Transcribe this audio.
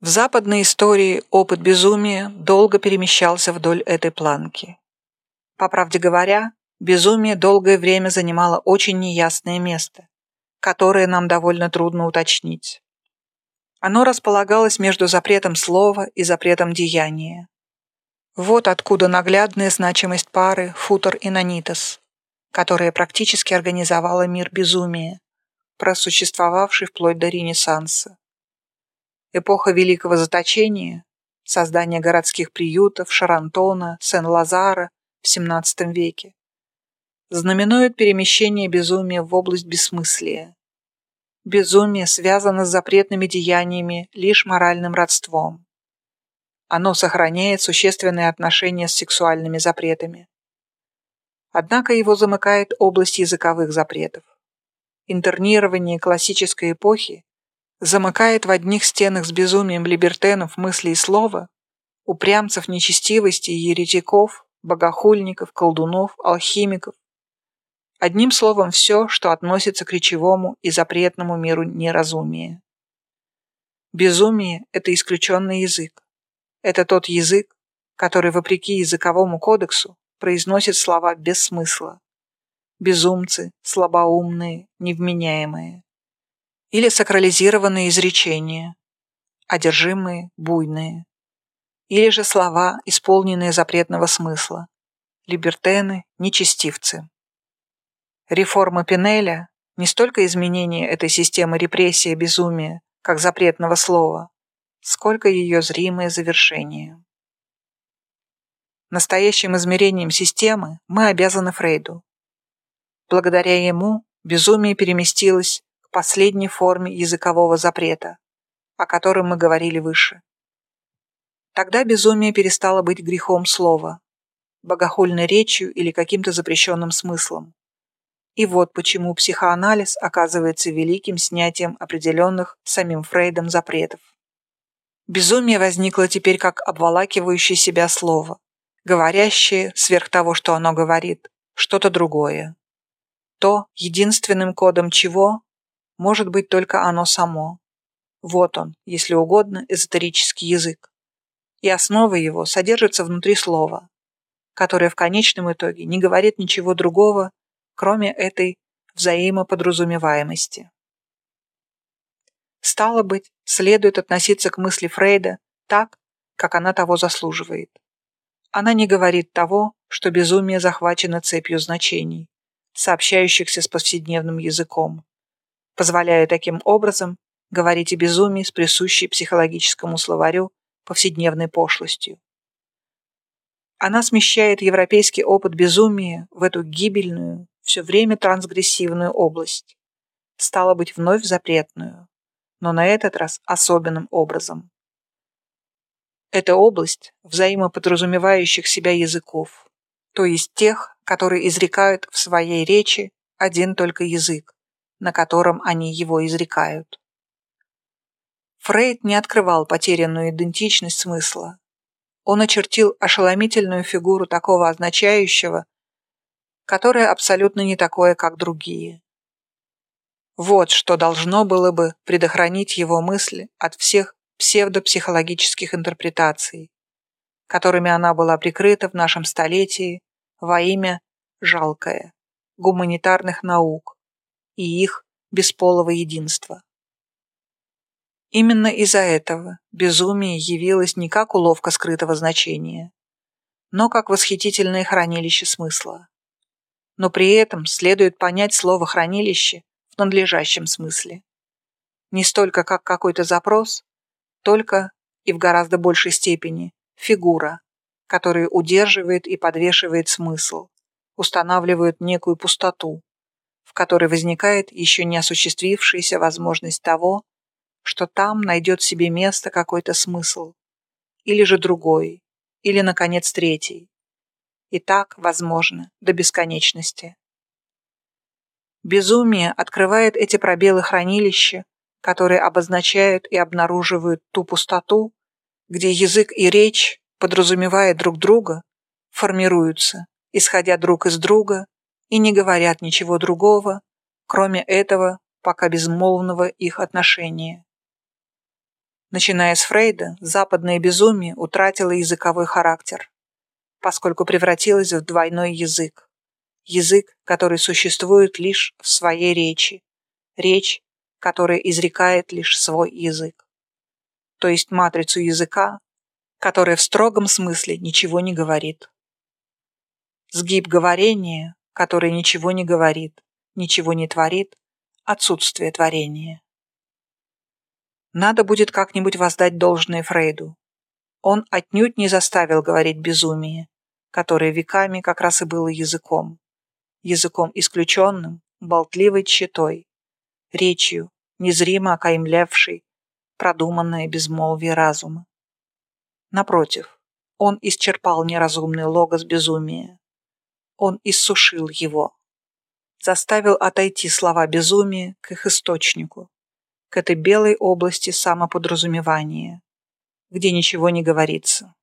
В западной истории опыт безумия долго перемещался вдоль этой планки. По правде говоря, безумие долгое время занимало очень неясное место, которое нам довольно трудно уточнить. Оно располагалось между запретом слова и запретом деяния. Вот откуда наглядная значимость пары Футор и Нанитас, которая практически организовала мир безумия, просуществовавший вплоть до Ренессанса. Эпоха Великого Заточения, создание городских приютов Шарантона, Сен-Лазара в XVII веке, знаменует перемещение безумия в область бессмыслия. Безумие связано с запретными деяниями лишь моральным родством. Оно сохраняет существенные отношения с сексуальными запретами. Однако его замыкает область языковых запретов. Интернирование классической эпохи замыкает в одних стенах с безумием либертенов мысли и слова, упрямцев нечестивости и еретиков, богохульников, колдунов, алхимиков. Одним словом, все, что относится к речевому и запретному миру неразумия. Безумие – это исключенный язык. Это тот язык, который, вопреки языковому кодексу, произносит слова без смысла. Безумцы, слабоумные, невменяемые или сакрализированные изречения, одержимые, буйные, или же слова, исполненные запретного смысла, либертены, нечестивцы. Реформа Пинеля – не столько изменение этой системы репрессии и безумия, как запретного слова, сколько ее зримое завершение. Настоящим измерением системы мы обязаны Фрейду. Благодаря ему безумие переместилось последней форме языкового запрета, о котором мы говорили выше. Тогда безумие перестало быть грехом слова, богохульной речью или каким-то запрещенным смыслом. И вот почему психоанализ оказывается великим снятием определенных самим Фрейдом запретов. Безумие возникло теперь как обволакивающее себя слово, говорящее, сверх того, что оно говорит, что-то другое. То, единственным кодом чего может быть только оно само. Вот он, если угодно, эзотерический язык. И основа его содержится внутри слова, которое в конечном итоге не говорит ничего другого, кроме этой взаимоподразумеваемости. Стало быть, следует относиться к мысли Фрейда так, как она того заслуживает. Она не говорит того, что безумие захвачено цепью значений, сообщающихся с повседневным языком, позволяя таким образом говорить о безумии с присущей психологическому словарю повседневной пошлостью. Она смещает европейский опыт безумия в эту гибельную, все время трансгрессивную область, стало быть, вновь запретную, но на этот раз особенным образом. Это область взаимоподразумевающих себя языков, то есть тех, которые изрекают в своей речи один только язык, на котором они его изрекают. Фрейд не открывал потерянную идентичность смысла. Он очертил ошеломительную фигуру такого означающего, которое абсолютно не такое, как другие. Вот что должно было бы предохранить его мысли от всех псевдопсихологических интерпретаций, которыми она была прикрыта в нашем столетии во имя жалкое гуманитарных наук, и их бесполого единства. Именно из-за этого безумие явилось не как уловка скрытого значения, но как восхитительное хранилище смысла. Но при этом следует понять слово «хранилище» в надлежащем смысле. Не столько как какой-то запрос, только и в гораздо большей степени фигура, которая удерживает и подвешивает смысл, устанавливает некую пустоту, которой возникает еще не осуществившаяся возможность того, что там найдет себе место какой-то смысл, или же другой, или, наконец, третий. И так, возможно, до бесконечности. Безумие открывает эти пробелы хранилища, которые обозначают и обнаруживают ту пустоту, где язык и речь, подразумевая друг друга, формируются, исходя друг из друга и не говорят ничего другого, кроме этого пока безмолвного их отношения. Начиная с Фрейда, западное безумие утратило языковой характер, поскольку превратилось в двойной язык. Язык, который существует лишь в своей речи. Речь, которая изрекает лишь свой язык. То есть матрицу языка, которая в строгом смысле ничего не говорит. Сгиб говорения, который ничего не говорит, ничего не творит, отсутствие творения. Надо будет как-нибудь воздать должное Фрейду. Он отнюдь не заставил говорить безумие, которое веками как раз и было языком. Языком исключенным, болтливой тщетой, речью, незримо окаймлявшей продуманное безмолвие разума. Напротив, он исчерпал неразумный логос безумия. Он иссушил его. Заставил отойти слова безумия к их источнику, к этой белой области самоподразумевания, где ничего не говорится.